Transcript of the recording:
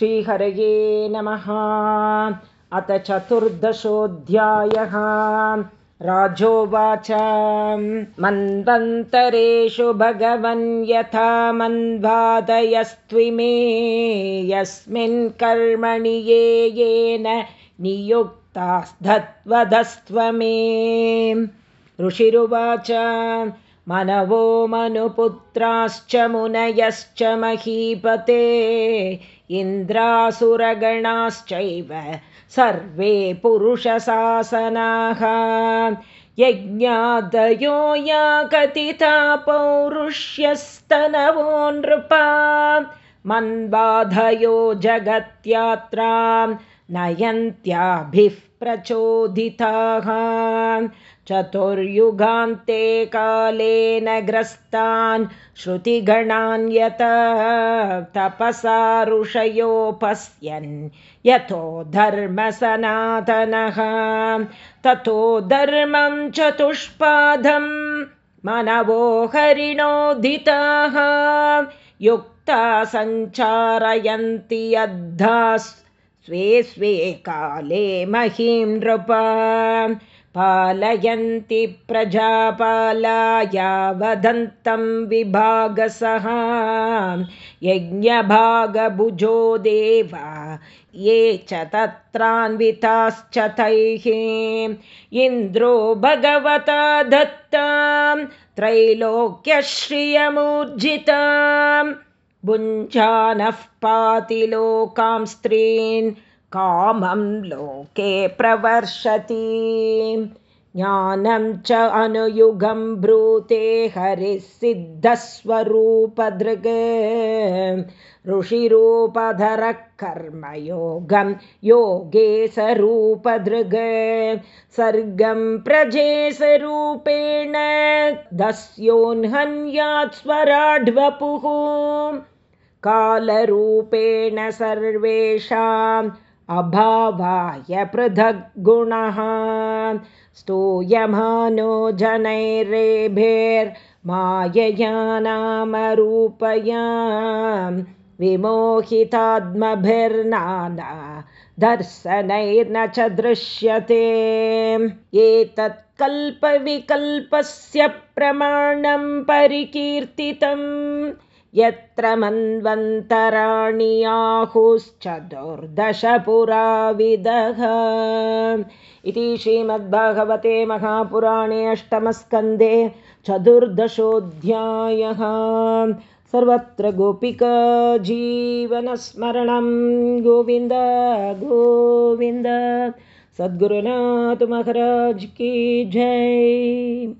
श्रीहरये नमः। अथ चतुर्दशोऽध्यायः। राजोवाच। मन्वन्तरेषु भगवन् यथा मन्वादयस्त्विमे। यस्मिन् कर्मणि ये येन नियुक्तास्धत्वधस्त्वमे ऋषिरुवाच मनवो मनुपुत्राश्च मुनयश्च महीपते इन्द्रासुरगणाश्चैव सर्वे पुरुषशासनाः। यज्ञादयो या कथिता पौरुष्यस्तनवो नृपा मन्बाधयो जगत्यात्रां नयन्त्याभिः प्रचोदिताः चतुर्युगान्ते कालेन ग्रस्तान् श्रुतिगणान् यत तपसा ऋषयो पश्यन् यतो धर्मसनातनः। ततो धर्मं चतुष्पादं मनवो हरिणोदिताः। युक्ता सञ्चारयन्ति यद्धास् स्वे स्वे काले महीं नृपा पालयन्ति प्रजापालाया वदन्तं विभागसः। यज्ञभागभुजो देवा ये च तत्रान्विताश्च तैः। इन्द्रो भगवता दत्तां त्रैलोक्यश्रियमूर्जितां भुञ्जानः पाति लोकां स्त्रीन् कामं लोके प्रवर्षति। ज्ञानं च अनुयुगं ब्रूते हरिः सिद्धस्वरूपदृग् ऋषिरूपधरः कर्मयोगं योगे सरूपदृग् सर्गं प्रजेसरूपेण दस्योन्हन्यात् स्वराढ्वपुः कालरूपेण सर्वेषाम् अभावाय पृथग्गुणः। स्तूयमानो जनैरेभेर्मायया नामरूपया विमोहितात्मभिर्नाना दर्शनैर्न च दृश्यते। एतत् कल्पविकल्पस्य प्रमाणं परिकीर्तितम् यत्र मन्वन्तराणि आहुश्च दुर्दशपुराविदः इति श्रीमद्भागवते महापुराणे अष्टमस्कन्धे चतुर्दशोऽध्यायः। सर्वत्र गोपिका जीवनस्मरणं। गोविन्द गोविन्द सद्गुरुनाथ महाराज की जय